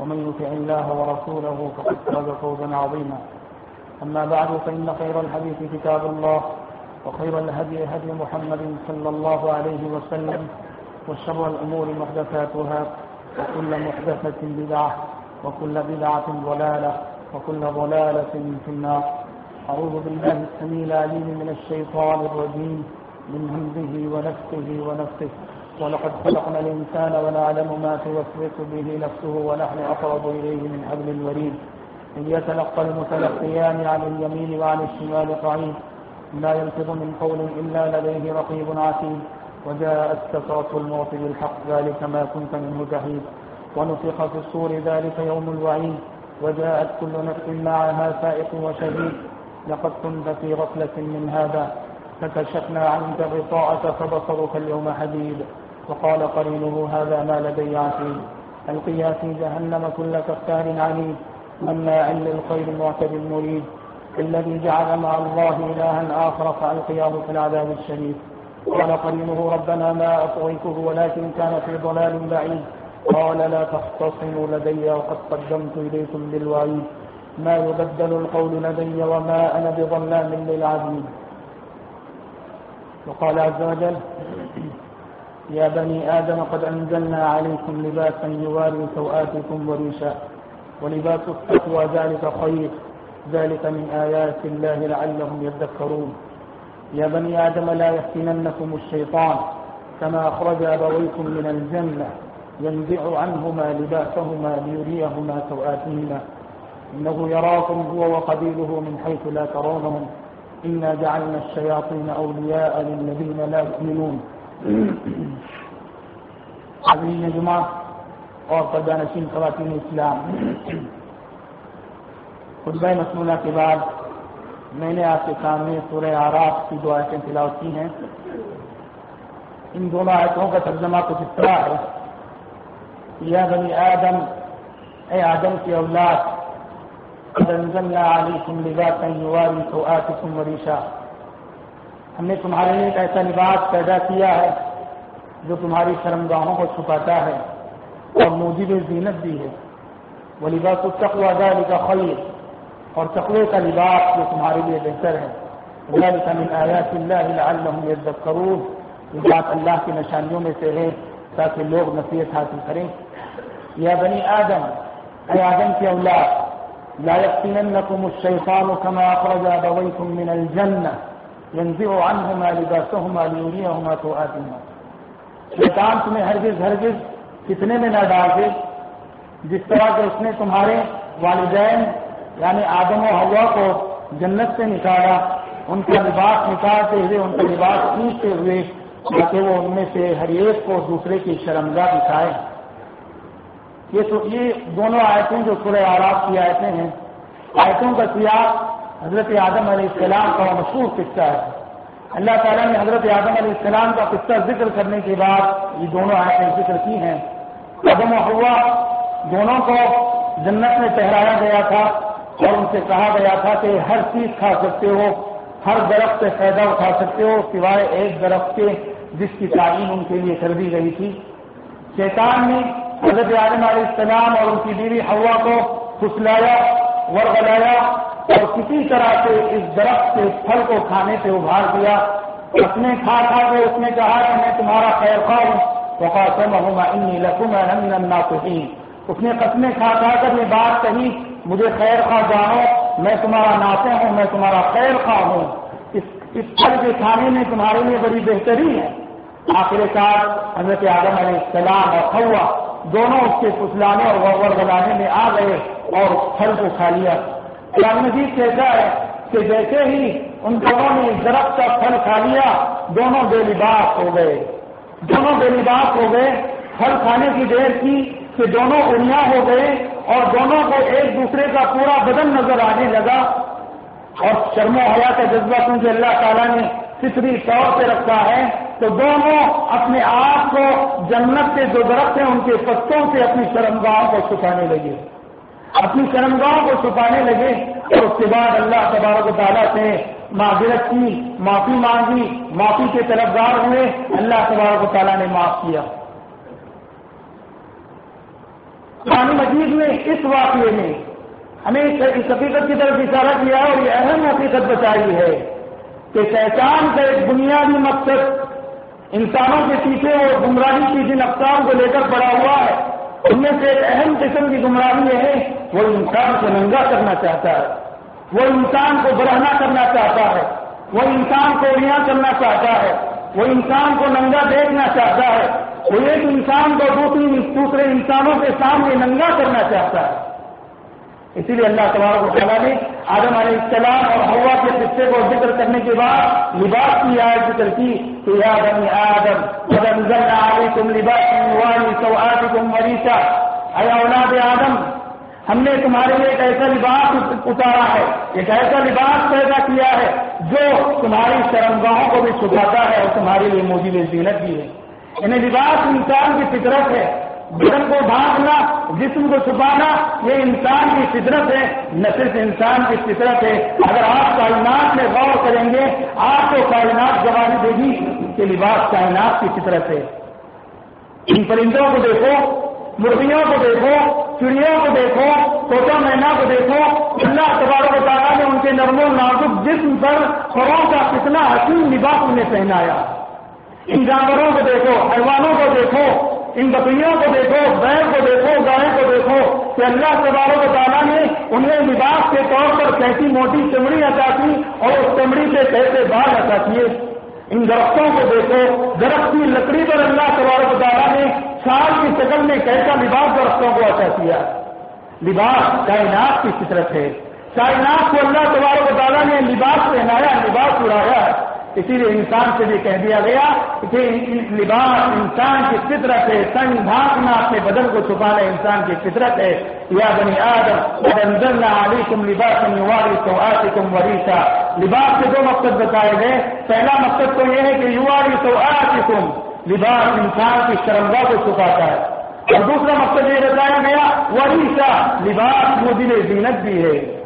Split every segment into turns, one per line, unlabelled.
ومن يطع الله ورسوله فقد فاز فوزا عظيما. أما بعد، فإن خير الحديث كتاب الله، وخير الهدي هدي محمد صلى الله عليه وسلم، وشر الأمور محدثاتها، وكل محدثة بدعة، وكل بدعة ضلالة، وكل ضلالة في النار. أعوذ بالله السميع العليم من الشيطان الرجيم، من همزه ونفسه ونفسه ولقد خلقنا الإنسان ونعلم ما توسوس به نفسه ونحن أقرب إليه من حبل الوريد. إن يتلقى المتلقيان عن اليمين وعن الشمال قعيد. لا يلفظ من قول إلا لديه رقيب عتيد. وجاءت سكرة الموت بالحق ذلك ما كنت منه تحيد ونفخ في الصور ذلك يوم الوعيد. وجاءت كل نفس معها سائق وشهيد. لقد كنت في غفلة من هذا. فكشفنا عنك غطاءك فبصرك اليوم حديد. وقال قرينه هذا ما لدي عتيد القيا في جهنم كل كفار عنيد. مناع للخير معتد مريد. الذي جعل مع الله إلها آخر فألقياه في العذاب الشديد. قال قرينه ربنا ما أطغيته ولكن كان في ضلال بعيد. قال لا تختصموا لدي وقد قدمت إليكم بالوعيد. ما يبدل القول لدي وما أنا بظلام للعبيد. وقال عز وجل يا بني آدم قد أنزلنا عليكم لباسا يواري سوآتكم وريشا ولباس التقوى ذلك خير. ذلك من آيات الله لعلهم يذكرون. يا بني آدم لا يفتننكم الشيطان. كما أخرج أبويكم من الجنة ينزع عنهما لباسهما ليريهما سوآتهما. إنه يراكم هو وقبيله من حيث لا ترونهم. إنا جعلنا الشياطين أولياء للذين لا يؤمنون. عظیم جمعہ اور پردہ نشین خواتین اسلام۔ خطبہ مصنوعہ کے بعد میں نے آپ کے سامنے سورہ آراف کی دو آیتیں تلاوت کی ہیں۔ ان دونوں آیتوں کا ترجمہ کچھ اس طرح ہے۔ یا بنی آدم، اے آدم کی اولاد علی سم لگا علیکم لباسا یواری سوآتکم وریشا۔ ہم نے تمہارے لیے ایک ایسا لباس پیدا کیا ہے جو تمہاری شرمگاہوں کو چھپاتا ہے اور موجب زینت بھی ہے۔ وہ لباس التقوی، ذلك خیر۔ اور تقوی کا لباس جو تمہارے لیے بہتر ہے۔ ذلك من آیات اللہ لعلهم يذكرون یہ بات اللہ کی نشانیوں میں سے ہے تاکہ لوگ نصیحت حاصل کریں۔ یا بنی آدم، اے آدم کی اولاد، لا يفتننكم الشيطان كما أخرج أبويكم من الجنة ينزع عنهما لباسهما ليريهما سوآتهما شیطان تمہیں ہرگز ہرگز کتنے میں نہ ڈال دے جس طرح کہ اس نے تمہارے والدین یعنی آدم و ہوا کو جنت سے نکالا، ان کا لباس نکالتے ہوئے، ان کا لباس کھینچتے ہوئے، تاکہ وہ ان میں سے ہر ایک کو دوسرے کی شرمگاہ دکھائے۔ یہ تو یہ دونوں آیتیں جو سورہ آراف کی آیتیں ہیں، آیتوں کا سیاح حضرت آدم علیہ السلام کا مشہور قصہ ہے۔ اللہ تعالیٰ نے حضرت آدم علیہ السلام کا قصہ ذکر کرنے کے بعد یہ دونوں آیتیں ذکر کی ہیں۔ آدم و ہوا دونوں کو جنت میں ٹہرایا گیا تھا اور ان سے کہا گیا تھا کہ ہر چیز کھا سکتے ہو، ہر درخت سے فائدہ اٹھا سکتے ہو، سوائے ایک درخت کے جس کی تعلیم ان کے لیے کر دی گئی تھی۔ شیطان نے حضرت عالم علیہ السلام اور ان کی بیوی ہوا کو پھسلایا ورگلایا اور کسی طرح سے اس درخت کے پھل کو کھانے سے ابھار دیا۔ اپنے کھا کھا کے اس نے کہا کہ میں تمہارا خیر خواہ ہوں۔ وقاسم اس نے قسمیں کھا کھا کر یہ بات کہی، مجھے خیر خواہ جانو، میں تمہارا ناطے ہوں، میں تمہارا خیر خواہ ہوں۔ اس اس پھل کے کھانے میں تمہارے لیے بڑی بہتری ہے۔ آخر کار حضرت آدم علیہ السلام اور خوا دونوں اس کے پسلانے اور غور بنانے میں آ گئے اور پھل کو کھا لیا۔ قرآن مجید کہتا ہے کہ جیسے ہی ان دونوں نے درخت کا پھل کھا لیا، دونوں بے لباس ہو گئے۔ دونوں بے لباس ہو گئے۔ پھل کھانے کی دیر کی کہ دونوں انیا ہو گئے اور دونوں کو ایک دوسرے کا پورا بدن نظر آنے لگا۔ اور شرم و حیا کا جذبہ کیونکہ اللہ تعالیٰ نے فطری طور پہ رکھا ہے، تو دونوں اپنے آپ کو جنت کے جو درخت ہیں، ان کے پتوں سے اپنی شرمگاہوں کو چھپانے لگے۔ اپنی شرمگاہوں کو چھپانے لگے اور اس کے بعد اللہ تبارک و تعالیٰ سے معذرت کی، معافی مانگی، معافی کے طرفدار ہوئے، اللہ تبارک و تعالیٰ نے معاف کیا۔ قرآن مجید میں اس واقعے میں ہمیں اس حقیقت کی طرف اشارہ کیا اور یہ اہم حقیقت بچائی ہے کہ پہچان کا ایک بنیادی مقصد انسانوں کے پیچھے اور گمراہی کی جن اقسام کو لے کر پڑا ہوا ہے ان میں سے ایک اہم قسم کی گمراہی یہ ہے، وہ انسان کو ننگا کرنا چاہتا ہے۔ وہ انسان کو برہنا کرنا چاہتا ہے۔ وہ انسان کو ریاں کرنا چاہتا ہے۔ وہ انسان کو ننگا دیکھنا چاہتا ہے۔ وہ ایک انسان کو دوسری دوسرے انسانوں کے سامنے ننگا کرنا چاہتا ہے۔ اسی لیے اللہ تبارک و تعالیٰ نے آدم علیہ السلام اور ہوا کے قصے کو ذکر کرنے کے بعد لباس کی آئے ذکر کی کہ یا بنی آدم علیکم لباس تم مریشا اے اولاد آدم، ہم نے تمہارے لیے ایک ایسا لباس اتارا ہے، ایک ایسا لباس پیدا کیا ہے جو تمہاری شرمگاہوں کو بھی چھپاتا ہے اور تمہارے لیے موجود زینت بھی ہے۔ انہیں لباس انسان کی فطرت ہے۔ بدن کو ڈھانکنا جسم کو چھپانا، یہ انسان کی فطرت ہے، نہ صرف انسان کی فطرت ہے۔ اگر آپ کائنات میں غور کریں گے، آپ کو کائنات گواہی دے گی کہ لباس کائنات کی فطرت ہے۔ ان پرندوں کو دیکھو، مرغیوں کو دیکھو، چڑیوں کو دیکھو کوٹا مینا کو دیکھو، اللہ تبارک و تعالیٰ نے ان کے نرم و نازک جسم پر خوروں کا کتنا حسین لباس انہیں پہنایا۔ ان جانوروں کو دیکھو، حیوانوں کو دیکھو ان بکریوں کو دیکھو بیل کو دیکھو، گائے کو دیکھو، کہ اللہ تبارک و تعالیٰ نے انہیں لباس کے طور پر کیسی موٹی چمڑی عطا کی اور اس چمڑی سے کیسے بال عطا کیے۔ ان درختوں کو دیکھو، درخت کی لکڑی پر اللہ تبارک و تعالیٰ نے سال کی شکل میں کیسا لباس درختوں کو عطا کیا۔ لباس کائنات کی فطرت ہے۔ کائنات کو اللہ تبارک و تعالیٰ نے لباس پہنایا، لباس اڑایا۔ اسی لیے انسان سے بھی کہہ دیا گیا کہ لباس انسان کی فطرت ہے، سنگ ڈھانکنا اپنے بدن کو چھپانا انسان کی فطرت ہے۔ یا بنی آدم علی تم لباس تو آتی تم وریسا لباس کے دو مقصد بتائے گئے۔ پہلا مقصد تو یہ ہے کہ یواری تو آتی تم لباس انسان کی شرمگاہ کو چھپاتا ہے۔ اور دوسرا مقصد یہ بتایا گیا وریسا لباس وہ دل زینت بھی ہے۔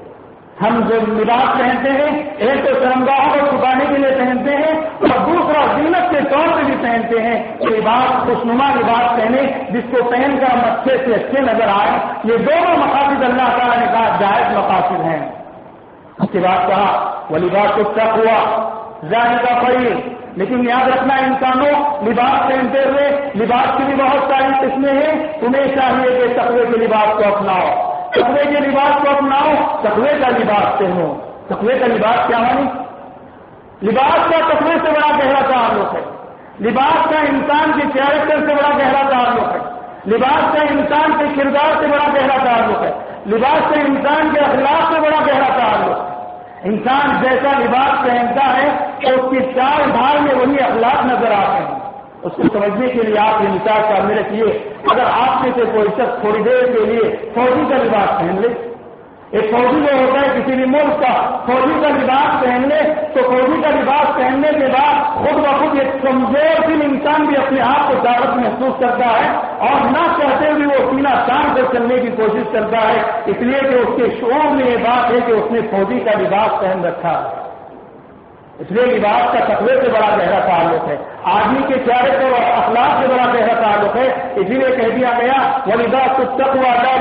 ہم جو لباس پہنتے ہیں، ایک تو شرمگاہوں کو چھپانے کے لیے پہنتے ہیں، اور دوسرا زینت کے طور پہ بھی پہنتے ہیں۔ لباس خوشنما لباس پہنے جس کو پہن کر ہم اچھے سے اچھے نظر آئے۔ یہ دونوں مقاصد اللہ تعالیٰ نے کہا، جائز مقاصد ہیں۔ اس کے بعد کہا وہ لباس کو تک ہوا ظاہر کا پڑی لیکن یاد رکھنا، انسانوں لباس پہنتے ہوئے لباس کی بھی بہت ساری قسمیں ہیں۔ تمہیں چاہیے کہ تقوی کے لباس کو اپناؤ۔ تقوی کے لباس کو اپناؤ، تقوی کا لباس پہنو تقوی کا لباس کیا مانی لباس کا تقوی سے بڑا گہرا تعلق ہے۔ لباس کا انسان کے کیریکٹر سے بڑا گہرا تعلق ہے۔ لباس کا انسان کے کردار سے بڑا گہرا تعلق ہے۔ لباس کا انسان کے اخلاق سے بڑا گہرا تعلق ہے۔ انسان جیسا لباس پہنتا ہے کہ اس کی چار ڈھال میں وہی اخلاق نظر آتے ہیں۔ اس کو سمجھنے کے لیے آپ یہ مثال سامنے رکھیے اگر آپ میں سے کوئی شخص تھوڑی دیر کے لیے فوجی کا لباس پہن لے، ایک فوجی جو ہوتا ہے کسی بھی ملک کا فوجی کا لباس پہن لے، تو فوجی کا لباس پہننے کے بعد خود بخود ایک کمزور دن انسان بھی اپنے آپ کو دعوت محسوس کرتا ہے اور نہ چاہتے ہوئے وہ سینا شان کر چلنے کی کوشش کرتا ہے۔ اس لیے کہ اس کے شعور میں یہ بات ہے کہ اس نے فوجی کا لباس پہن رکھا۔ ہے اس لیے لباس کا تقوی سے بڑا گہرا تعلق ہے۔ آدمی کے چہرے اور اخلاق سے بڑا گہرا تعلق ہے۔ اسی لیے کہہ دیا گیا وہ لباس کچھ تک ہوا جائے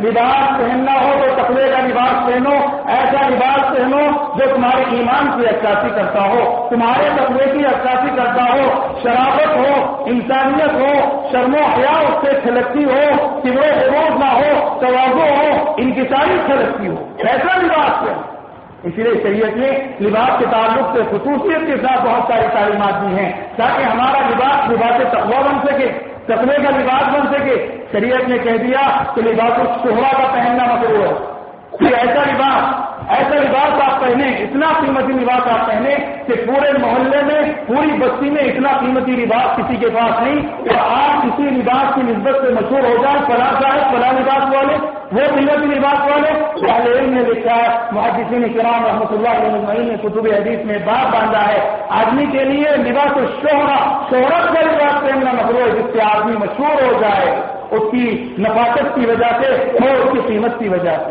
لباس پہننا ہو تو تقوی کا لباس پہنو، ایسا لباس پہنو جو تمہارے ایمان کی عکاسی کرتا ہو، تمہارے تقوی کی عکاسی کرتا ہو۔ شرابت ہو، انسانیت ہو، شرم و حیا اس سے چھلکتی ہو سمرے فروغ نہ ہو توازو ہو ان کی ساری چھلکتی ہو۔ ایسا لباس ہے اس لیے شریعت نے لباس کے تعلق سے خصوصیت کے ساتھ بہت ساری تعلیمات دی ہیں، تاکہ ہمارا لباس لباس تقوا بن سکے، تقوی کا لباس بن سکے۔ شریعت نے کہہ دیا کہ لباس شہرا کا پہننا مطلب ہے ایسا لباس ایسا لباس آپ پہنے اتنا قیمتی لباس آپ پہنے کہ پورے محلے میں، پوری بستی میں اتنا قیمتی لباس کسی کے پاس نہیں۔ کہ آپ کسی لباس کی نسبت سے مشہور ہو جائیں، فلاں صاحب، فلاں لباس والے وہ قیمتی لباس والے علم نے لکھا ہے، محدثین کرام رحمۃ اللہ علیہ نے کتب حدیث میں بات باندھا ہے۔ آدمی کے لیے لباس و شہرا شہرت کا لباس پہننا مطلب ہے، جس سے آدمی مشہور ہو جائے۔ اس کی نفاست کی وجہ سے اور اس کی قیمت کی وجہ سے۔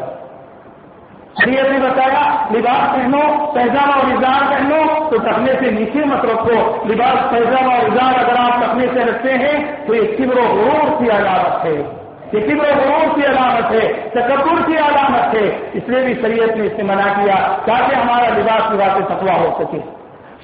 شریعت نے بتایا، لباس پہنو، پیجامہ اور اظہار پہنو، تو تکنے سے نیچے مت رکھو۔ لباس، پیجامہ اور اظہار اگر آپ تکنے سے رکھتے ہیں، تو یہ کبر و غرور کی علامت ہے۔ یہ کبر و غرور کی علامت ہے، تکبر کی علامت ہے۔ اس لیے بھی شریعت نے اس سے منع کیا تاکہ ہمارا لباس لباس تقوا ہو سکے۔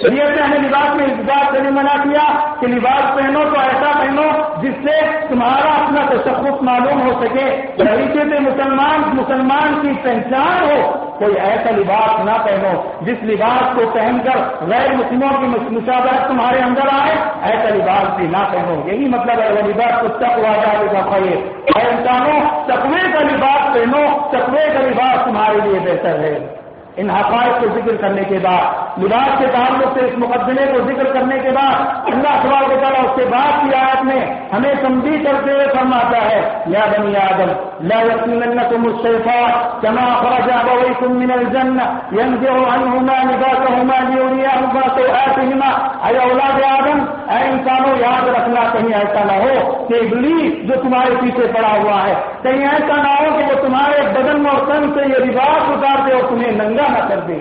شریعت نے ہمیں لباس میں اس بات سے بھی منع کیا کہ لباس پہنو تو ایسا پہنو جس سے تمہارا اپنا تشخص معلوم ہو سکے۔ طریقے سے مسلمان مسلمان کی پہچان ہو۔ کوئی ایسا لباس نہ پہنو، جس لباس کو پہن کر غیر مسلموں کی مشابہت تمہارے اندر آئے، ایسا لباس بھی نہ پہنو۔ یہی مطلب ہے، وہ لباس کو تک ہوا کا پڑے اور انسانوں، تقوی کا لباس پہنو، تقوی کا لباس تمہارے لیے بہتر ہے۔ ان حقائق کو ذکر کرنے کے بعد، لباس کے تعلق سے، اس مقدمے کو ذکر کرنے کے بعد، اللہ سوال کے تعالیٰ اس کے بعد کی آیت میں ہمیں تمبی کرتے ہوئے فرماتا ہے، یا بنی آدم، لا يكوننكم الشيطان كما خرج ابويكم من الجنة ينزع عنهما لباسهما ليريهما سوآتهما اے اولاد آدم، اے انسانوں، یاد رکھنا، کہیں ایسا نہ ہو کہ ابلیس جو تمہارے پیچھے پڑا ہوا ہے، کہیں ایسا نہ ہو کہ وہ تمہارے بدن اور تن سے یہ لباس اتار دے اور تمہیں ننگا ننگا نہ کر دے۔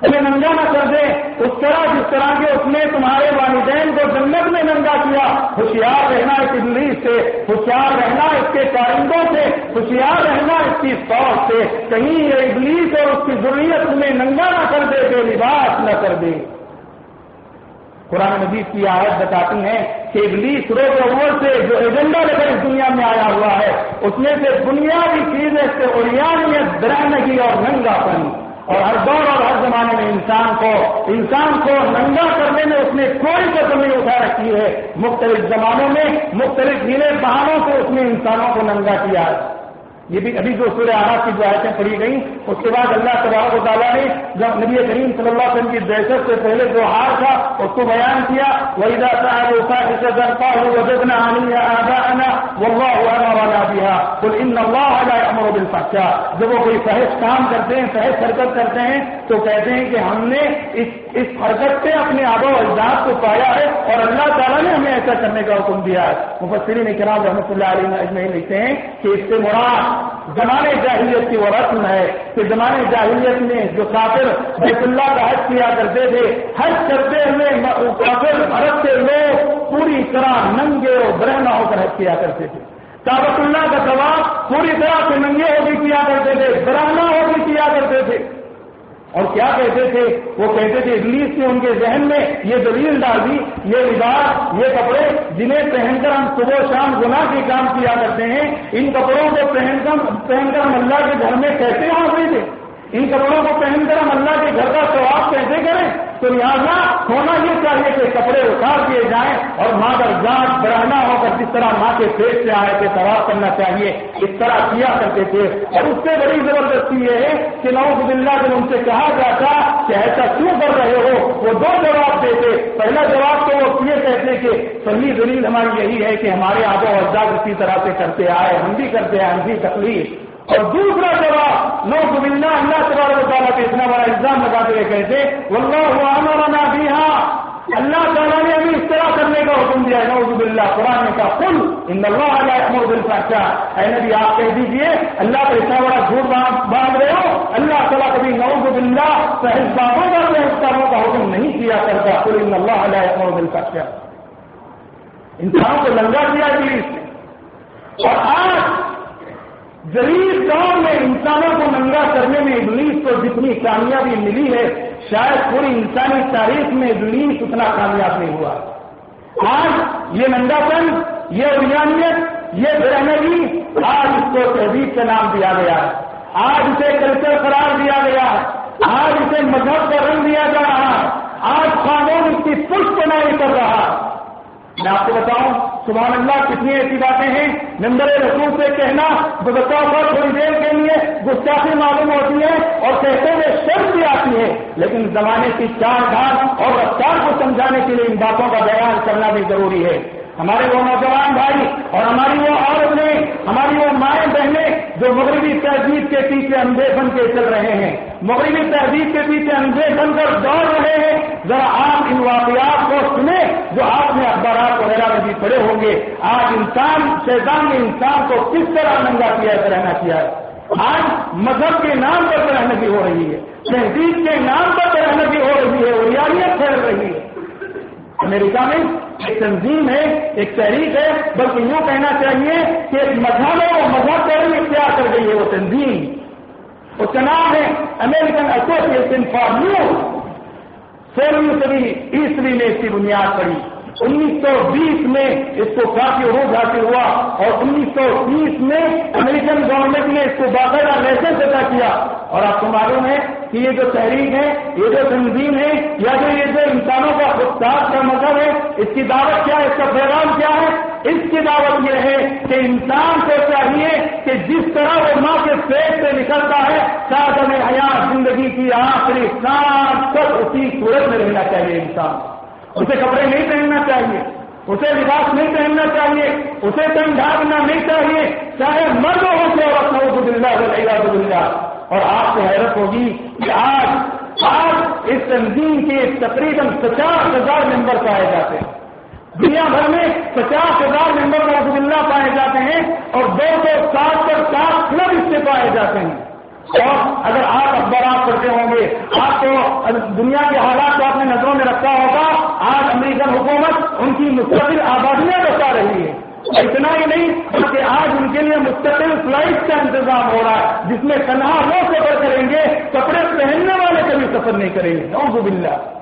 تمہیں ننگا نہ کر دے۔ اس طرح جس طرح کے اس نے تمہارے والدین کو جنت میں ننگا کیا، ہوشیار رہنا اس ابلیس سے، ہوشیار رہنا اس کے کارندوں سے، ہوشیار رہنا اس کی فوج سے۔ کہیں یہ ابلیس اور اس کی ضروریت تمہیں ننگا نہ کر دے، بے لباس نہ کر دے۔ قرآن مجید کی آیت بتاتی ہیں کہ ابلیس روز اول سے جو ایجنڈا لے کر اس دنیا میں آیا ہوا ہے، اس میں سے بنیادی چیزیں سے اوریانیت درانگی اور ننگا پن۔ اور ہر دور اور ہر زمانے میں انسان کو انسان کو ننگا کرنے میں اس نے کوئی قدم نہیں اٹھا رکھی ہے۔ مختلف زمانوں میں مختلف ہیلے بہانوں سے اس نے انسانوں کو ننگا کیا۔ ہے یہ بھی ابھی جو سورہ آرات کی جو آیتیں پڑھی گئی اس کے بعد اللہ تبارک و تعالیٰ نے جب نبی کریم صلی اللہ علیہ وسلم کی دہشت سے پہلے جو ہار تھا، اس کو بیان کیا وہی جب وہ کوئی فحش کام کرتے ہیں، فحش حرکت کرتے ہیں، تو کہتے ہیں کہ ہم نے اس اس حرکت سے اپنے آب و اجداد کو پایا ہے اور اللہ تعالیٰ نے ہمیں ایسا کرنے کا حکم دیا ہے۔ مفسرین کرام رحمۃ اللہ علیہ لکھتے ہیں کہ اس سے مراد زمانے جاہلیت کی وہ رسم ہے کہ زمانے جاہلیت میں جو کافر بیت اللہ کا حج کیا کرتے تھے، حج کرتے ہوئے کافر عرب کے لوگ پوری طرح ننگے اور برہنا ہو کر حج کیا کرتے تھے۔ کابت اللہ کا ثواب پوری طرح سے ننگے ہو بھی کیا کرتے تھے برہنا ہو بھی کیا کرتے تھے۔ اور کیا کہتے تھے؟ وہ کہتے تھے، ابلیس نے ان کے ذہن میں یہ دلیل ڈال دی، یہ لباس، یہ کپڑے جنہیں پہن کر ہم صبح شام گناہ کے کام کیا کرتے ہیں، ان کپڑوں کو پہن کر پہن کر ہم اللہ کے گھر میں کیسے آ تھے؟ ان کپڑوں کو پہن کر ہم اللہ کے گھر کا ثواب کیسے کریں؟ تو لہٰذا ہونا یہ چاہیے کہ کپڑے اتار دیے جائیں اور ماں کا جانچ بڑھانا ہو کر جس طرح ماں کے پیٹ سے آئے تھے، ثواب کرنا چاہیے، اس طرح کیا کرتے تھے؟ اور اس سے بڑی زبردستی یہ ہے کہ نوز بلّہ جب ان سے کہا جاتا کہ ایسا کیوں کر رہے ہو؟ وہ دو جواب دیتے۔ پہلا جواب تو وہ یہ کہتے کہ صحیح دلیل ہماری یہی ہے کہ ہمارے آبو اجداد اسی طرح سے کرتے آئے، ہم بھی کرتے ہیں ہم بھی تکلیف اور دوسرا جواب نو گبندہ اللہ تبارک تعالیٰ کے اتنا بڑا الزام لگاتے ہوئے کہتے واللہ ہوا بھی اللہ تعالیٰ نے ابھی اس طرح کرنے کا حکم دیا نوز اللہ قرآن کا کل ان اللہ علیہ دل کا کیا اے نبی، آپ کہہ دیجیے اللہ کا اتنا بڑا جھوٹ باندھ رہے ہو، اللہ تعالیٰ کبھی نوز اللہ صحیح کا سہستانوں کا حکم نہیں کیا کرتا۔ کل ان اللہ علیہ دل کا کیا کو لنگا کیا پولیس جی نے۔ اور آج غریب گاؤں میں انسانوں کو ننگا کرنے میں ابلیس کو جتنی کامیابی ملی ہے، شاید پوری انسانی تاریخ میں دنیا اتنا کامیاب نہیں ہوا۔ آج یہ نندا پن، یہ ریانیت یہ برہنگی آج اس کو تہذیب کا نام دیا گیا۔ آج اسے کلچر قرار دیا گیا۔ آج اسے مذہب کا رنگ دیا جا رہا۔ آج قانون اس کی پشت نہیں کر رہا۔ میں آپ کو بتاؤں، سبحان اللہ، کتنی ایسی باتیں ہیں۔ نمبر رسول سے کہنا بتاؤ پر تھوڑی دیر کے لیے گستاخی معلوم ہوتی ہے اور کہتے ہوئے شرط بھی آتی ہے۔ لیکن زمانے کی چار دھار اور رفتار کو سمجھانے کے لیے ان باتوں کا بیان کرنا بھی ضروری ہے۔ ہمارے وہ نوجوان بھائی اور ہماری وہ عورتیں ہماری وہ مائیں بہنیں جو مغربی تہذیب کے پیچھے اندھے بن کے چل رہے ہیں۔ مغربی تہذیب کے پیچھے اندھے بن کر دوڑ رہے ہیں۔ ذرا آپ ان واقعات کو سنیں جو آپ نے اخبارات وغیرہ میں بھی پڑے ہوں گے۔ آج انسان، شیطان نے انسان کو کس طرح ننگا کیا ہے، رہنا کیا ہے؟ آج مذہب کے نام پر رہنے ہو رہی ہے، تہذیب کے نام پر رہنے ہو رہی ہے ریالیت پھیل رہی ہے۔ امریکہ میں ایک تنظیم ہے، ایک تحریک ہے، بلکہ یوں کہنا چاہیے کہ ایک مذہب اور مذہب کا بھی اختیار کر گئی ہے وہ تنظیم۔ اس کا نام ہے امیرکن ایسوسیشن فار نیوز سولہویں صدی عیسوی میں اس کی بنیاد پڑی۔ انیس سو بیس میں اس کو کافی عروج حاصل ہوا اور انیس سو تیس میں امریکن گورنمنٹ نے اس کو باقاعدہ لائسنس ادا کیا۔ اور آپ کو معلوم ہے کہ یہ جو تحریک ہے، یہ جو تنظیم ہے، یا جو یہ جو انسانوں کا خودکار کا مذہب ہے، اس کی دعوت کیا ہے؟ اس کا پیغام کیا ہے؟ اس کی دعوت یہ ہے کہ انسان کو چاہیے کہ جس طرح وہ ماں کے پیٹ سے نکلتا ہے ہمیں حیات زندگی کی آخری سانس تک اسی صورت میں رہنا چاہیے انسان اسے کپڑے نہیں پہننا چاہیے، اسے لباس نہیں پہننا چاہیے، اسے کہیں ڈھانکنا نہیں چاہیے، چاہے مرد ہو سے عورت ہو دلّا اور آپ کو حیرت ہوگی کہ آج آج اس تنظیم کے تقریباً پچاس ہزار ممبر پائے جاتے ہیں۔ دنیا بھر میں پچاس ہزار ممبر رحمد اللہ پائے جاتے ہیں اور دو سو سات پر سات کلب اس سے پائے جاتے ہیں۔ اور اگر آپ اخبارات پڑھتے ہوں گے، آپ کو دنیا کے حالات کو اپنے نظروں میں رکھا ہوگا، آج امریکن حکومت ان کی مستقل آبادیاں بتا رہی ہے۔ اتنا ہی نہیں، بلکہ آج ان کے لیے مستقل فلائٹ کا انتظام ہو رہا ہے، جس میں تنہا وہ سفر کریں گے، کپڑے پہننے والے کبھی سفر نہیں کریں گے۔ نوز باللہ۔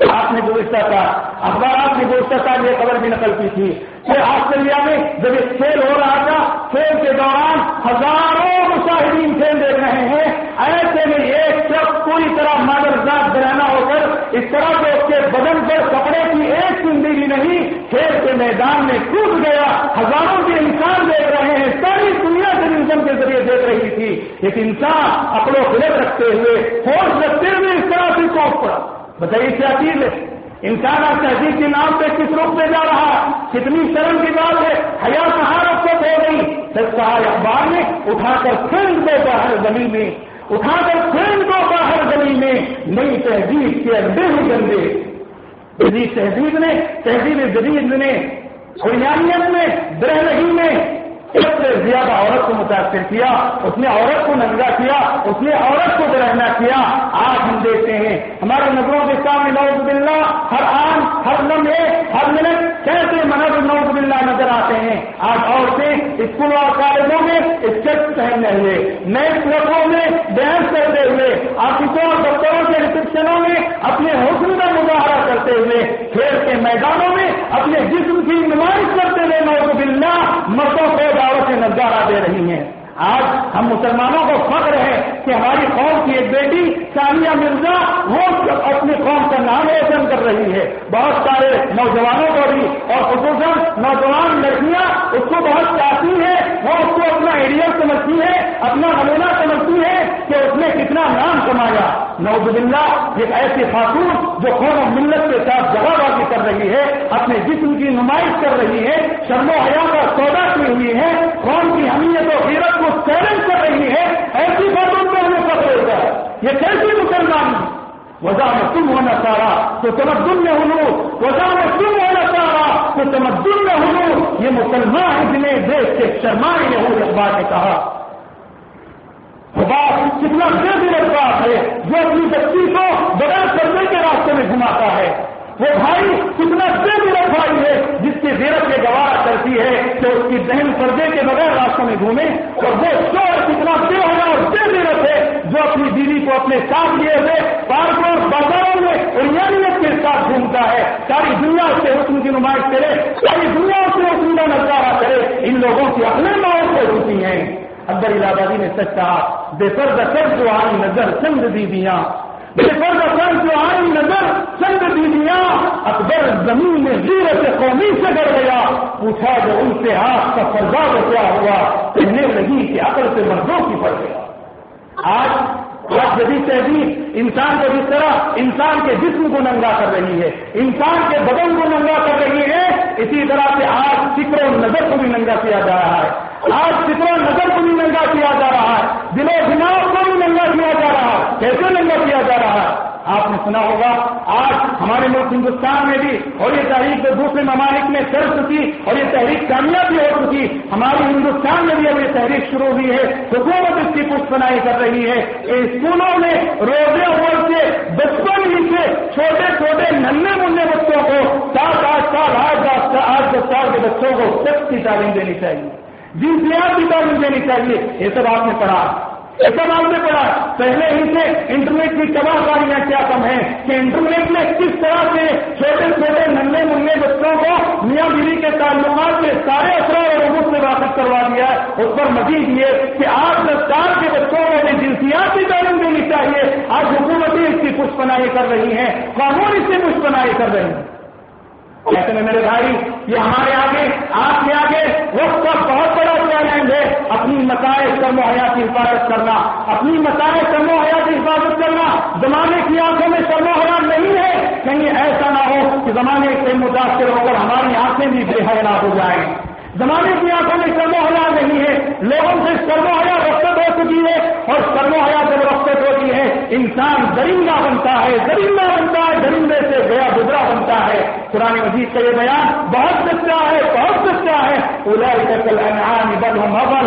آپ نے گزشتہ تھا اخبارات نے گزشتہ تھا یہ خبر بھی نقل کی تھی کہ آسٹریلیا میں جب یہ کھیل ہو رہا تھا، کھیل کے دوران ہزاروں مشاہدین کھیل دیکھ رہے ہیں۔ ایسے میں ایک شخص پوری طرح مادر ذات بہانا ہو کر اس طرح سے اس کے بدن پر کپڑے کی ایک زندگی نہیں، کھیل کے میدان میں کود گیا۔ ہزاروں کے انسان دیکھ رہے ہیں، ساری دنیا ٹیلیویژن کے ذریعے دیکھ رہی تھی۔ ایک انسان اپنوں فلک رکھتے ہوئے، ہوش رکھتے ہوئے اس طرح سے چوک پڑا۔ بتائیے کیا چیز ہے؟ انسان آپ تہذیب کے نام پہ کس روپ پہ جا رہا کتنی شرم کی بات ہے؟ حیا کہاں رخ ہو گئی؟ سچ کہا اخبار نے اٹھا کر پھر کو باہر زمین میں، اٹھا کر پھر کو باہر زمین میں، نئی تہذیب کے اندر ہی گندے جدید تہذیب نے، تہذیب جدید نے بنیادیت میں برہنگی میں ایک سے زیادہ عورت کو متاثر کیا، اس نے عورت کو ننگا کیا، اس نے عورت کو برہنا کیا، آج ہم دیکھتے ہیں، ہمارے نظروں کے سامنے نوز بلّہ ہر آم ہر لمحے، ہر منٹ کیسے منظر نوز بلّہ نظر آتے ہیں۔ آج عورتیں اسکولوں اور کالجوں میں اسکٹ پہننے ہوئے نئے کلبوں میں ڈانس کرتے ہوئے، آفسوں اور دفتروں کے ریسپشنوں میں اپنے حسن کا مظاہرہ کرتے ہوئے، کھیل کے میدانوں میں اپنے جسم کی نمائش کرتے ہوئے نوز بلّہ مردوں کو دعوت سے نظارہ دے رہی ہیں آج ہم مسلمانوں کو فخر ہے کہ ہماری قوم کی ایک بیٹی سانیہ مرزا وہ اپنی قوم کا نام روشن کر رہی ہے۔ بہت سارے نوجوانوں کو بھی اور خصوصاً نوجوان لڑکیاں اس کو بہت چاہتی ہیں۔ وہ اس کو اپنا ایریل سمجھتی ہے اپنا نمونہ سمجھتی ہے کہ اس نے کتنا نام کمایا۔ نوز اللہ ایک ایسی خاتون جو قوم و ملت کے ساتھ جگہ بازی کر رہی ہے، اپنے جسم کی نمائش کر رہی ہے، شرم و حیا کا سودا کی ہوئی ہے، قوم کی حمیت و حیرت کو چیلنج کر رہی ہے، ایسی باتوں پہ ہمیں پکڑے گا یہ کیسی مسلمان وجہ میں تم ہونا چاہ تو تمدن میں ہوں۔ وجہ میں تم ہونا چاہ تو تمدن میں ہوں۔ یہ مسلمان جنہیں دیش کے شرمائے نے ہوں اخبار نے کہا۔ بات کتنا بے دل بات ہے، جو اپنی بچی کو بغیر کرنے کے راستے میں گھماتا ہے۔ وہ بھائی کتنا سے میرا بھائی ہے جس کی زیرت میں گوارا کرتی ہے کہ اس کی بہن پردے کے بغیر راستوں میں گھومے اور وہ شور کتنا بے ہوگا اور سے زیرت ہے جو اپنی بیوی کو اپنے ساتھ لیے ہوئے پارکوں اور بازاروں میں اور کے ساتھ گھومتا ہے۔ ساری دنیا سے حکم کی نمائش کرے، ساری دنیا سے حکم کا نظارہ کرے، ان لوگوں کی اپنے ماحول سے ہوتی ہیں۔ اکبر الہبادی نے سچ کہا، بے سر دسر جو آئی نظر چند دیدیاں بے سر جو آئی نظر چند دیدیاں اکبر زمین میں زیر سے قومی سے ڈر گیا۔ پوچھا جو ان سے ہاتھ کا فردا کیا ہوا کہنے لگی کہ عقل سے مردوں کی پڑ گیا۔ آج آج جدید تہذیب، انسان کو جس طرح انسان کے جسم کو ننگا کر رہی ہے، انسان کے بدن کو ننگا کر رہی ہے، اسی طرح سے آج فکر و نظر کو بھی ننگا کیا جا رہا ہے۔ آج فکر و نظر کو بھی ننگا کیا جا رہا ہے۔ دل و دماغ کو بھی ننگا کیا جا رہا ہے۔ کیسے ننگا کیا جا رہا ہے؟ آپ نے سنا ہوگا، آج ہمارے ملک ہندوستان میں بھی اور یہ تحریک دوسرے ممالک میں چل چکی اور یہ تحریک کامیاب بھی ہو چکی ہمارے ہندوستان میں بھی اب یہ تحریک شروع ہوئی ہے، حکومت اس کی کچھ بنائی کر رہی ہے۔ اسکولوں میں روزے اول سے بچپن ہی سے چھوٹے چھوٹے ننے منہ بچوں کو سات آٹھ سال آٹھ دس آٹھ دس سال کے بچوں کو سب کی تعلیم دینی چاہیے۔ جنسیات کی تعلیم دینی چاہیے۔ یہ سب آپ نے پڑھا۔ ایسا آپ نے پڑھا پہلے ہی سے انٹرنیٹ کی تباہ کاریاں کیا کم ہے کہ انٹرنیٹ نے کس طرح سے چھوٹے چھوٹے ننے منہ بچوں کو میاں بیوی کے تعلقات کے سارے اثرات اور عبوت سے واقف کروا دیا ہے، اس پر مزید یہ کہ آج دس سال کے بچوں کو بھی جنسیات کی تعلیم دینی چاہیے، آج حکومتیں اس کی کچھ پناہی کر رہی ہیں، قانون اس سے کچھ پناہی کر رہی ہیں۔ کہتے ہیں، میرے بھائی، یہ ہمارے آگے، آپ کے آگے وقت کا بہت بڑا چیلنج ہے۔ اپنی مسائل کرم و حیا کی حفاظت کرنا، اپنی مسائل کرم و حیا کی حفاظت کرنا۔ زمانے کی آنکھوں میں شرم و حیا نہیں ہے کہیں ایسا نہ ہو کہ زمانے سے متاثر ہو کر ہماری آنکھیں بھی بے حیا ہو جائیں۔ زمانے کی آنکھوں میں شرم و حیا نہیں ہے، لوگوں سے شرم و حیا رخت ہو چکی ہے اور شرم و حیا جب رخت ہوتی ہے، انسان درندہ بنتا ہے، درندہ بنتا ہے، درندے سے گیا گزرا بنتا ہے۔ قرآن مجید کا یہ بیان بہت سچا ہے، بہت سچا ہے۔ بل مغل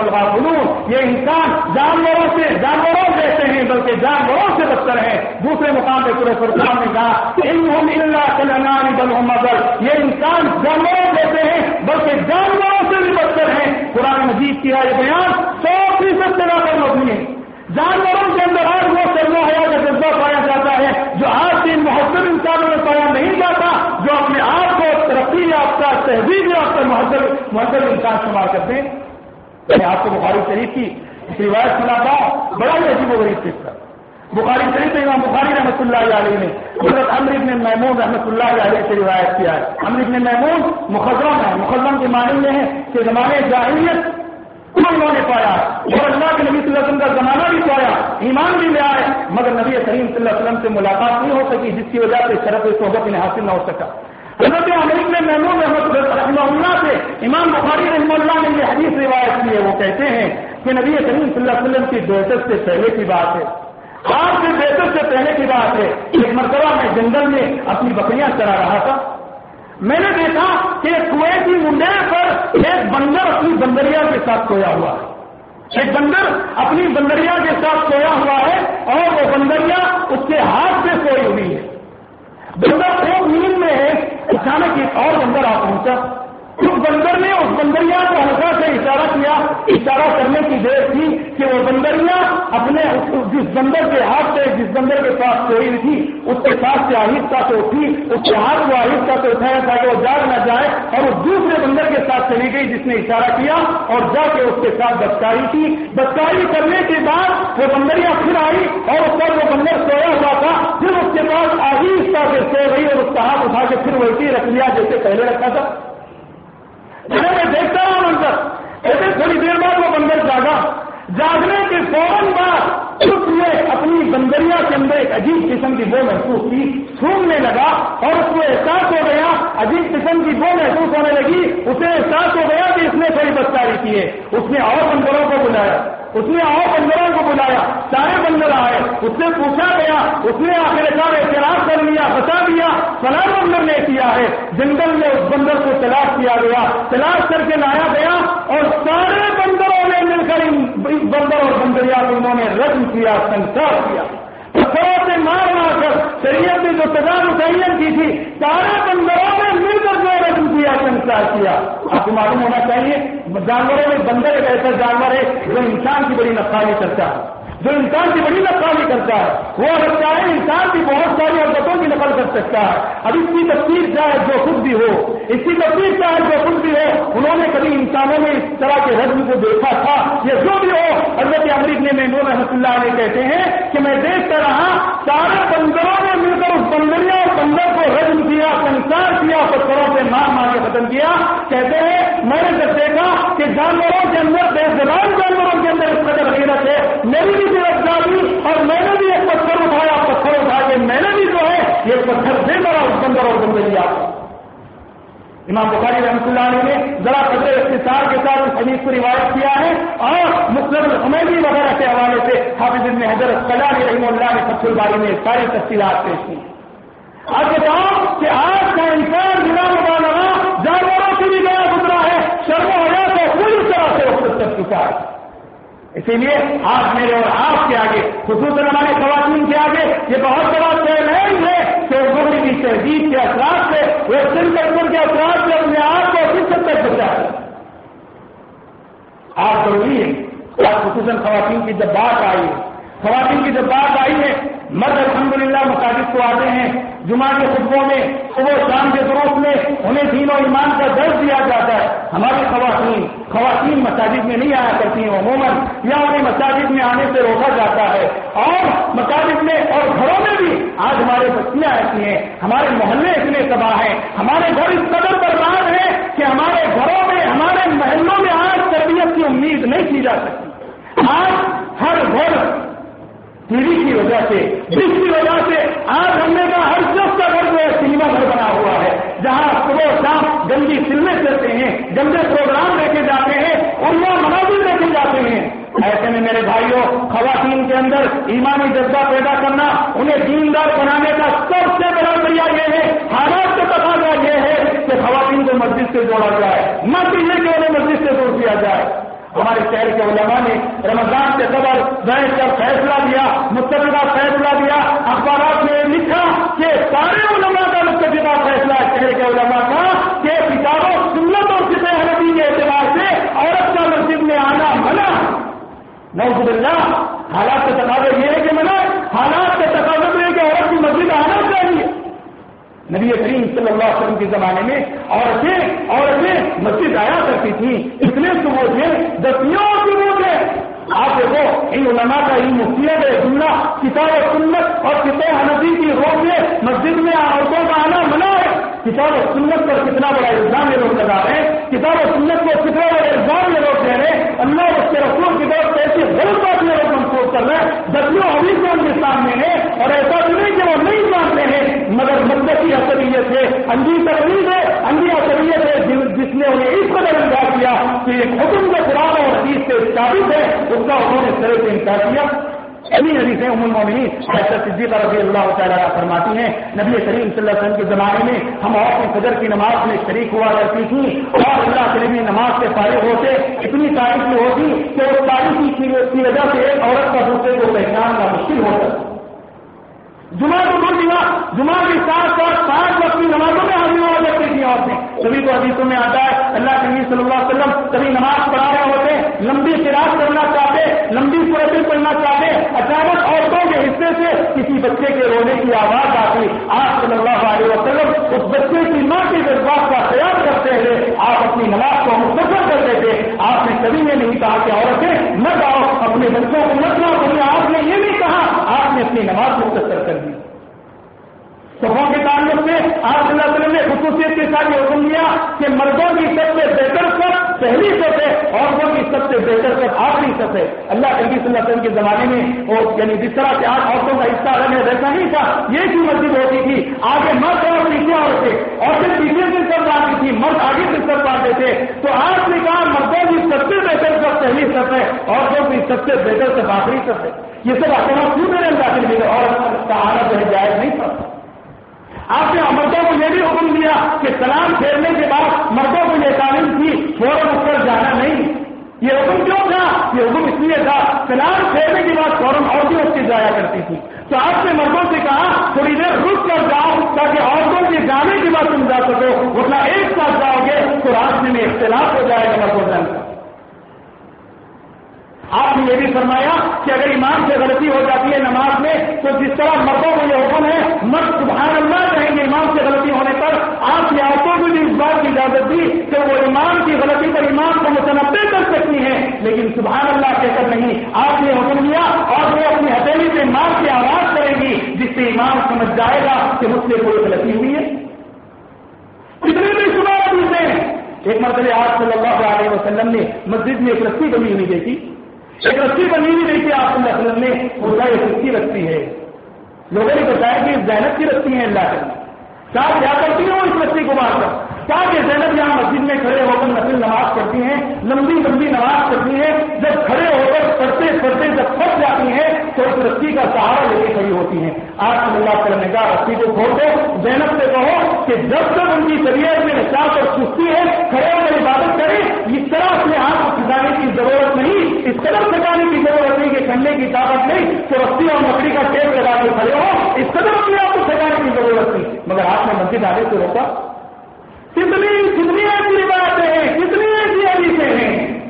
الغافلون۔ یہ انسان جانوروں سے جانوروں جیسے ہیں، بلکہ جانوروں سے بدتر ہیں۔ دوسرے مقام پہ پورے فرقان نے کہا انعام بل مغل یہ انسان جانوروں جیسے ہیں بلکہ جانوروں سے بھی بدتر ہیں۔ قرآن مجید کیا یہ بیان سو فیصد سے پر مبنی ہے جانوروں کے اندر آج وہ سرما حیا کا جذبہ پایا جاتا ہے۔ جو آج کے محبت انسانوں میں پایا نہیں جاتا، جو اپنے آپ کو ترقی یافتہ، تہذیب یافتہ محبت محبت انسان شمار کرتے ہیں۔ میں آپ کو بخاری شریف کی روایت سناتا ہوں بڑا ہی عجیب و غریب قصہ بخاری شریف امام بخاری رحمۃ اللہ علیہ نے، حضرت امر ابن محمود رحمۃ اللہ علیہ سے روایت کیا ہے۔ امر ابن محمود مقدم ہے مقدم کے معنی میں ہے کہ زمانے جاہلیت انہوں نے پایا، اور اللہ کے نبی صلی اللہ علیہ وسلم کا زمانہ بھی پایا، ایمان بھی لے آئے، مگر نبی کریم صلی اللہ علیہ وسلم سے ملاقات نہیں ہو سکی، جس کی وجہ سے شرف صحبت انہیں حاصل نہ ہو سکا۔ حضرت امریک میں محمود احمد رحمہ اللہ سے امام بخاری رحمہ اللہ نے یہ حدیث روایت کی ہے، وہ کہتے ہیں کہ نبی کریم صلی اللہ علیہ وسلم کی بحثت سے پہلے کی بات ہے۔ آپ کی بحثت سے پہلے کی بات ہے۔ ایک مرتبہ میں جنگل میں اپنی بکریاں چلا رہا تھا۔ میں نے دیکھا کہ کنویں کی منڈے پر ایک بندر اپنی بندریا کے ساتھ سویا ہوا ہے۔ ایک بندر اپنی بندریا کے ساتھ سویا ہوا ہے اور وہ بندریا اس کے ہاتھ سے سوئی ہوئی ہے بندر ایک نیند میں ہے اچانک ایک اور بندر آ پہنچا۔ اس بندر نے اس بندریا کو ہلکا سے اشارہ کیا، اشارہ کرنے کی دیر تھی کہ وہ بندریا اپنے جس بندر کے ہاتھ سے، جس بندر کے پاس سوئی تھی، اس کے ساتھ سے آہستہ سے اٹھی، اس کے ہاتھ کو آہستہ سے اٹھایا تاکہ وہ جاگ نہ جائے اور اس دوسرے بندر کے ساتھ چلی گئی جس نے اشارہ کیا اور جا کے اس کے ساتھ بدکاری کی۔ بدکاری کرنے کے بعد وہ بندریا پھر آئی اور اس پر وہ بندر سویا ہوا تھا۔ پھر اس کے بعد آہستہ سے سو گئی اور اس کا ہاتھ اٹھا کے پھر ویسے رکھ لیا جیسے پہلے رکھا تھا۔ میں دیکھتا ہوں منظر ایسے تھوڑی دیر بعد وہ بندر جاگا۔ جاگنے کے فوراً بعد اس نے اپنی بندریا کے اندر ایک عجیب قسم کی وہ محسوس کی، سونگنے لگا اور اس کو احساس ہو گیا، عجیب قسم کی وہ محسوس ہونے لگی، اسے احساس ہو گیا کہ اس نے تھوڑی بدکاری کی ہے، اس نے اور بندروں کو بلایا۔ اس نے اور بندروں کو بلایا، سارے بندر آئے، اس سے پوچھا گیا، اس نے آخر کار اعتراض کر لیا، بتا دیا، فلاں بندر نے کیا ہے، جنگل میں اس بندر کو تلاش کیا گیا، تلاش کر کے لایا گیا، اور سارے بندروں نے مل کر ان بندر اور بندریا کو انہوں نے رد کیا، سنسار کیا۔ پتھروں سے مار مار کر، شریعت نے جو سزا متعین کی تھی، سارے بندروں نے ختم کیا سنسار کیا۔ آپ کو معلوم ہونا چاہیے، جانوروں میں بندر ایک ایسا جانور ہے جو انسان کی بڑی نقصانی کرتا ہے۔ جو انسان کی بڑی نقل کرتا ہے، وہ اگر چاہے انسان کی بہت ساری حرکتوں کی نقل کر سکتا ہے۔ اب اس کی تصویر چاہے جو خود بھی ہو، اس کی تصویر چاہے جو خود بھی ہو، انہوں نے کبھی انسانوں میں اس طرح کے رزم کو دیکھا تھا۔ یہ جو بھی ہو، حضرت امریک نے محمود رحمۃ اللہ علیہ کہتے ہیں کہ میں دیکھتا رہا سارے بندروں نے مل کر اس بندریا اور بندر کو رزم کیا، سنسار کیا، پتھروں سے مار مار کے ختم کیا۔ کہتے ہیں، میں نے جب دیکھا کہ جانوروں کے اندر، بے زبان جانوروں کے اندر اس قدر غیرت ہے۔ میری بھی اور میں نے بھی ایک پتھر اٹھایا، پتھر اٹھا کے میں نے بھی جو ہے، یہ پتھر دے کرا اس بندر اور بندری آپ امام بخاری رحمۃ اللہ علیہ نے ذرا قدر اختصار کے ساتھ اس حدیث کو روایت کیا ہے۔ اور مسلم حمیدی وغیرہ کے حوالے سے حافظ ابن حضرت قلعہ رحم اللہ نے فتح الباری میں ساری تفصیلات پیش کی۔ آج بتاؤ کہ آج کا انسان بنا مبالغہ، جانوروں سے بھی گیا گزرا ہے، شرم و حیا کو پوری طرح سے وقت کر چکا ہے اسی لیے آپ میرے اور آپ کے آگے، خصوصاً ہمارے خواتین کے آگے، یہ بہت بڑا چیلنج ہے کہ وہ کی تہذیب کے اثرات سے وہ سن کر کے اثرات سے اپنے آپ کو کس تک پہنچا آپ ضروری ہے خصوصاً خواتین کی جب بات آئی ہے خواتین کی جب بات آئی ہے، مرد الحمدللہ للہ کو آتے ہیں، جمعہ کے خطبوں میں صبح شام کے دروس میں انہیں دین و ایمان کا درد دیا جاتا ہے۔ ہماری خواتین خواتین مساجد میں نہیں آیا کرتی ہیں، عموماً یا انہیں مساجد میں آنے سے روکا جاتا ہے۔ اور مساجد میں اور گھروں میں بھی آج ہمارے بچیاں ایسی ہیں۔ ہمارے محلے اتنے تباہ ہیں۔ ہمارے گھر اس قدر برباد ہیں کہ ہمارے گھروں میں، ہمارے محلوں میں آج تربیت کی امید نہیں کی جا سکتی آج ہر گھر ٹی وی کی وجہ سے، جس کی وجہ سے آج ہم نے کہا ہر شخص کا گھر جو ہے سنیما گھر بنا ہوا ہے، جہاں صبح شام گندی فلمیں چلتے ہیں، گندے پروگرام لے کے جاتے ہیں اور وہ مناظر لے کے جاتے ہیں۔ ایسے میں میرے بھائیوں، خواتین کے اندر ایمانی جذبہ پیدا کرنا، انہیں دیندار بنانے کا سب سے بڑا ذریعہ یہ ہے، حالات کا تقاضا یہ ہے کہ خواتین کو مسجد سے جوڑا جائے نہ کہ یہ کہ انہیں مسجد سے جوڑ دیا جائے۔ ہمارے شہر کے علماء نے رمضان کے خبر بیٹھ کر فیصلہ دیا متفقہ فیصلہ دیا، اخبارات میں لکھا کہ سارے علماء کا متفقہ فیصلہ شہر کے علماء کا کہ کتابوں سنت اور کسی حربی کے اعتبار سے عورت کا مسجد میں آنا منع۔ نوز اللہ حالات کا تقاضا یہ ہے کہ منع، حالات کا تقاضا یہ ہے کہ عورت کی مسجد آنا چاہیے۔ نبی کریم صلی اللہ علیہ وسلم کے زمانے میں عورتیں عورتیں مسجد آیا کرتی تھیں۔ اس لیے صبح تھے دسیوں صبح تھے آپ دیکھو، ان علماء کا یہ مفتی ہے، جملہ کتاب سنت اور کتاب حنفی کی روز میں مسجد میں عورتوں کا آنا منع ہے۔ کتاب و سنت پر کتنا بڑا الزام یہ لوگ لگا رہے ہیں؟ کتاب و سنت کو کتنا بڑا الزام یہ لوگ دے رہے ہیں؟ اللہ اس کے رسول کی طرف ایسی غلط بات یہ لوگ منسوخ کر رہے ہیں۔ دسیوں ابھی سے ان کے سامنے ہے اور ایسا بھی نہیں کہ وہ نہیں جانتے ہیں، مگر مدتی اثریت ہے انجی تقریب ہے انجی اثریت ہے جس نے انہیں اس قدر انگار کیا کہ ایک حکم کا قرآن اور حدیث سے ثابت ہے، اس کا انہوں نے طرح سے انکار کیا۔ ابھی حدیثیں ام المومنین ایسا صدیقہ رضی اللہ تعالیٰ فرماتی ہیں، نبی کریم صلی اللہ علیہ وسلم کے زمانے میں ہم عورتیں فجر کی نماز میں شریک ہوا کرتی تھی اور اللہ کے نبی نماز سے فارغ ہوتے اتنی تاریخ میں ہوتی کہ وہ تاریخ کی وجہ سے ایک عورت کا دوسرے کو پہچاننا مشکل ہوتا۔ جمعہ کو دور دیا جمعہ کے ساتھ ساتھ پانچ وقت نمازوں میں حاضر ہوا کرتی تھی عورتیں سبھی کو حدیثوں میں آتا ہے، اللہ کے صلی اللہ علیہ وسلم کبھی نماز پڑھا رہے ہوتے، لمبی فراق کرنا چاہتے، لمبی سرحدیں پڑھنا چاہتے، اچانک عورتوں کے حصے سے کسی بچے کے رونے کی آواز آتی۔ آپ صلی اللہ علیہ وسلم اس بچے کی ماں کے جذبات کا خیال کرتے ہوئے آپ اپنی نماز کو مختصر کرتے تھے آپ نے کبھی یہ نہیں کہا کہ عورتیں نہ اپنے بچوں کو نہ آپ نے یہ بھی کہا، آپ نے اپنی نماز مختصر کر دی۔ سبوں کے تعلق میں آپ صلی اللہ علیہ وسلم نے خصوصیت کے ساتھ یہ حکم دیا کہ مردوں کی سب سے بہتر سب پہلی سب ہے عورتوں کی سب سے بہتر سب آخری سب ہے۔ اللہ نبی صلی اللہ علیہ وسلم کے زمانے میں اور یعنی جس طرح سے آج عورتوں کا حصہ الگ ہے ویسا نہیں تھا، یہ کی مسجد ہوتی تھی؟ آگے مرد اور پیچھے عورتیں۔ عورتیں پیچھے سے سب آتی تھی مرد آگے سے سب پاتے تھے۔ تو آج نے کہا مردوں کی سب سے بہتر سب پہلی سب ہے عورتوں کی سب سے بہتر سب آخری سب ہے۔ یہ سب اپنا کیوں میرے داخل ملے اور کا آنا جو ہے جائز نہیں تھا۔ آپ نے مردوں کو یہ بھی حکم دیا کہ سلام پھیرنے کے بعد مردوں کو یہ تعلیم تھی، فوراً اس پر جانا نہیں۔ یہ حکم کیوں تھا؟ یہ حکم اس لیے تھا، سلام پھیرنے کے بعد فوراً اور بھی اس کی جایا کرتی تھی۔ تو آپ نے مردوں سے کہا، تھوڑی دیر رک کر جاؤ تاکہ عورتوں کے جانے کے بعد تم جا سکو۔ ورنہ ایک ساتھ جاؤ نمازی میں اختلاف ہو جائے گا مرد کا آپ نے یہ بھی فرمایا کہ اگر امام سے غلطی ہو جاتی ہے نماز میں، تو جس طرح مردوں کو یہ حکم ہے، مرد سبحان اللہ کہیں گے امام سے غلطی ہونے پر، آپ کی عورتوں کو بھی اس بات کی اجازت دی کہ وہ امام کی غلطی پر امام کو متنوع کر سکتی ہیں۔ لیکن سبحان اللہ کہہ کر نہیں، آپ نے حکم دیا اور وہ اپنی ہتھیلی سے ماں کی آواز کرے گی، جس سے امام سمجھ جائے گا کہ مجھ سے کوئی غلطی ہوئی ہے۔ کتنے بھی صبح ایک مرتبہ آج صلی اللہ علیہ وسلم نے مسجد میں ایک رسی بنی ہوئی دیکھی۔ ایک رسی بنی ہوئی دیکھی آپ وسلم نے خدا ایک رسی رکھتی ہے۔ لوگوں نے بتایا کہ زینت کی رسی ہے اللہ کے کیا کیا کرتی ہیں وہ اس رسی کو مار کر؟ کیا کہ زینب یہاں مسجد میں کھڑے ہو کر نسل نماز پڑھتی ہیں، لمبی لمبی نماز پڑھتی ہیں، جب کھڑے ہو کر پڑھتے پڑھتے جب پھنس جاتی ہیں تو اس رسی کا سہارا لے کے کھڑی ہوتی ہیں۔ آج صلی اللہ وسلم نے کہا، رسی کو کھول دو، زینب سے کہو کہ جب تک ان کی طبیعت میں نشاط اور سستی ہے، کھڑے ہو کر عبادت کرے اس طرح اپنے ہاتھ کو کھلانے کی ضرورت اس قدر سکھانے کی ضرورت نہیں کہ کھڑنے کی طاقت نہیں تو رسی اور مکڑی کا ٹیپ لگا کے کھڑے ہو اس قدر اپنے آپ کو سکھانے کی ضرورت نہیں۔ مگر آپ نے مسجد آنے سے روکا۔ کتنی کتنی ایسی باتیں ہیں، کتنی ایسی حدیثیں ہیں۔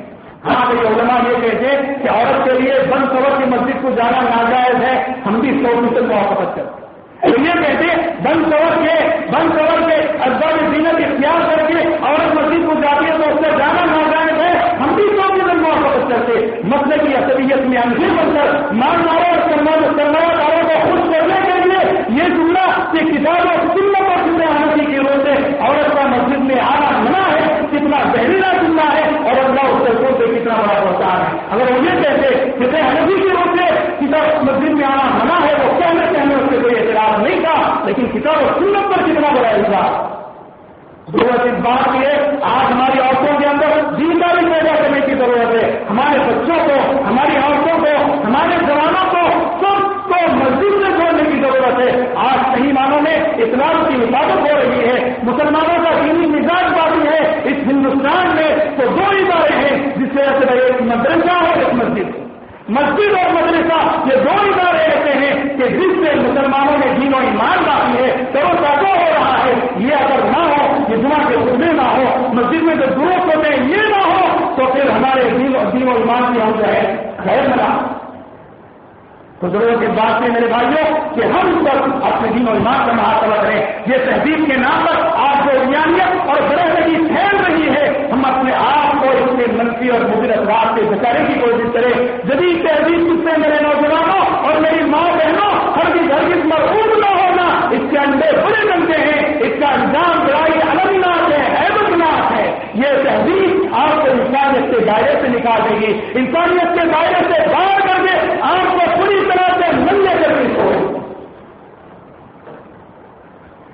ہاں بھائی علماء یہ کہتے ہیں کہ عورت کے لیے بند کور کی مسجد کو جانا ناجائز ہے۔ ہم بھی سو فیصد محبت کرتے ہیں۔ یہ کہتے ہیں بند کور کے بند کور کے ازباب زینت اختیار کر کے عورت مسجد کو جاتی ہے تو اس سے جانا ناجائز ہے ہم بھی سو فیصد محبت کرتے مسئلے کی اصلیت میں انجیر بن کر مان مارو اور سرمایہ سرمایہ داروں کو خوش کرنے کے لیے یہ جملہ کہ کتاب اور سنت اور سننے آنے کی روز سے عورت کا مسجد میں آنا منع ہے کتنا زہریلا سننا ہے اور اللہ اس سے سے کتنا بڑا پہنچا ہے۔ اگر وہ یہ کہتے کتنے حنفی کی روز سے کتاب مسجد میں آنا منع ہے، وہ کہنے کہنے اس سے کوئی اعتراض نہیں تھا، لیکن کتاب اور سنت پر کتنا بڑا اعتراض ضرورت اس بات کی ہے، آج ہماری عورتوں کے اندر پیدا کرنے کی ضرورت ہے۔ ہمارے بچوں کو، ہماری عورتوں کو، ہمارے جوانوں کو، سب کو مسجد سے جوڑنے کی ضرورت ہے۔ آج صحیح معنوں میں اسلام کی حفاظت ہو رہی ہے۔ مسلمانوں کا دینی مزاج بازی ہے۔ اس ہندوستان میں تو دو ادارے ہیں، جس سے ایک مدرسہ ہے ایک مسجد۔ مسجد اور مدرسہ یہ دو ادارے ایسے ہیں کہ جس سے مسلمانوں میں دین و ایمان باقی ہے۔ کرو تازہ ہو رہا ہے۔ یہ اگر نہ ہو، یہ جمعہ کے خطبے نہ ہو، مسجد میں جو درست ہوتے ہیں، یہ نہ ہو پھر ہمارے دین دین و ایمان کی ہم جو ہے خیر ملا تو ضرورت اس بات سے میرے بھائیوں، کہ ہم سب اپنے دین و ایمان کا محاصلہ کریں۔ یہ تہذیب کے نام پر آج جو ریانیت اور بڑے پھیل رہی ہے، ہم اپنے آپ کو اس کے منفی اور مبر اثرات سے بچانے کی کوشش کریں۔ جدید تہذیب کس سے میرے نوجوانوں اور میری ماں بہنوں ہر کی گھر کی مرحوم نہ ہونا، اس کے انڈے بڑے بنتے ہیں۔ اس کا انجام بڑائی الگ ہے حیبتناک ہے۔ یہ تہذیب آپ کو انسانیت کے دائرے سے نکال دے گی انسانیت کے دائرے سے باہر کر کے آپ کو پوری طرح سے ملنے کرنی ہو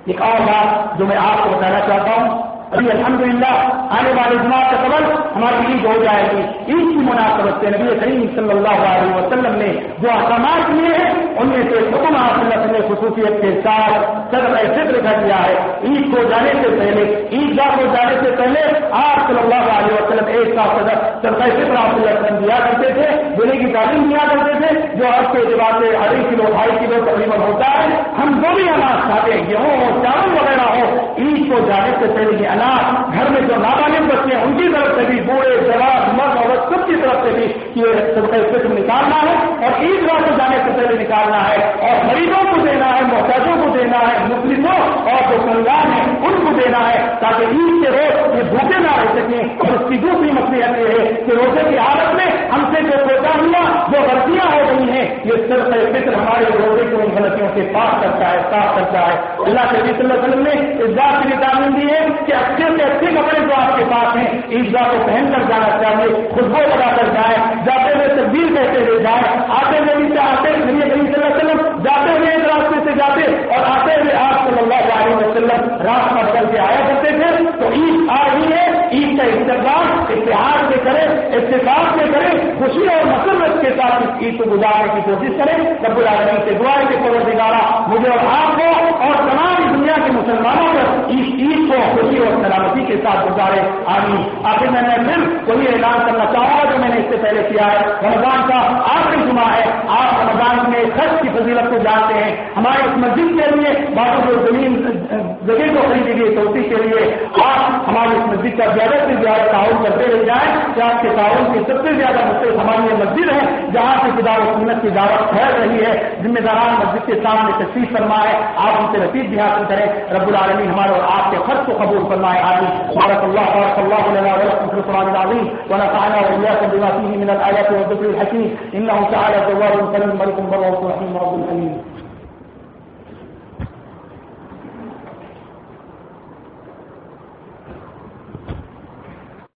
ایک اور بات جو میں آپ کو بتانا چاہتا ہوں، ابھی الحمدللہ آنے والے جماعت کا قبل ہماری عید ہو جائے گی۔ عید کی مناسبت سے نبی کریم صلی اللہ علیہ وسلم نے جو احکامات کیے ہیں ان میں سے حکم آپ نے خصوصیت کے ساتھ صدر فکر کر دیا ہے، عید کو جانے سے پہلے عید گاہ کو جانے سے پہلے آپ صلی اللہ علیہ وسلم ایک ساتھ صدر صدر فکر آپ وسلم دیا کرتے تھے، دلی کی تعلیم دیا کرتے تھے، جو آپ کے اعتبار سے اڑائی کلو ڈھائی کلو تقریباً ہوتا ہے، ہم جو بھی اناج کھاتے ہیں، گیہوں ہو، چاول وغیرہ ہو، عید کو جانے سے پہلے یہ اناج، گھر میں جو نابالغ بچے ہیں، ان کی طرف سے بھی بوڑھے جواب مرد اور سب کی طرف سے بھی یہ فکر نکالنا ہے اور عید گاہ کو جانے سے پہلے نکالنا ہے اور غریبوں کو دینا ہے، محتاجوں کو دینا ہے مسلموں اور جو سنگان ہیں، ان کو دینا ہے تاکہ عید کے روز یہ بھوکے نہ رہ سکیں اور اس کی دوسری مسئلہ یہ ہے کہ روزے کی حالت میں ہم سے جو پیدا ہوا جو غلطیاں ہو گئی ہیں، یہ صرف فکر ہمارے روزے کو ان غلطیوں سے پاس کرتا ہے صاف کرتا ہے۔ اللہ کے صلی اللہ علیہ وسلم نے اس بات کی تعلیم دی ہے کہ اچھے سے اچھے کپڑے جو آپ کے پاس ہیں عیدگاہ کو پہن کر جانا چاہیے۔ کے خوشبو لگا کر جائے، جاتے ہوئے تبدیل کہتے ہوئے جائے، آتے ہوئے بھی آتے صلی اللہ علیہ وسلم جاتے ہوئے ایک راستے سے جاتے اور آتے ہوئے آپ صلی اللہ علیہ وسلم راستہ بدل کے آیا کرتے تھے۔ تو عید آ رہی ہے، عید کا استقبال اتحاد سے کرے اتفاق سے کرے خوشی اور مسرت کے ساتھ اس عید کو گزارنے کی کوشش کرے رب العالمین سے دعائیں کے پور دکھانا مجھے اور آپ کو اور تمام دنیا کے مسلمانوں پر اس عید کو خوشی اور سلامتی کے ساتھ گزارے۔ آگے آخر میں میں پھر وہی اعلان کرنا چاہوں گا جو میں نے اس سے پہلے کیا ہے۔ رمضان کا آخری جمعہ ہے۔ آپ رمضان میں خرچ کی فضیلت کو جانتے ہیں۔ ہمارے اس مسجد کے لیے بابو جو زمین جگہ کو خریدی گئی تو اسی کے لیے آپ ہماری اس مسجد کا زیادہ سے زیادہ تعاون کرتے رہ جائیں کہ آپ کے تعاون کی سب سے زیادہ مختلف ہماری یہ مسجد ہے، جہاں سے خدا و سنت کی دعوت پھیل رہی ہے۔ ذمہ داران مسجد کے سامنے تشریف فرمائے آپ ان سے رسید بھی حاصل کریں۔ ہے، رب العالمین ہمارے اور آپ کے فرض کو قبول فرمائے آدمی بارک اللہ بارک اللہ علیہ ولکم فی القرآن العظیم. ونفعنا وإياكم بما فيه من الآيات والذكر الحكيم إنه تعالى جواد كريم ملك بر رحيم رب العالمين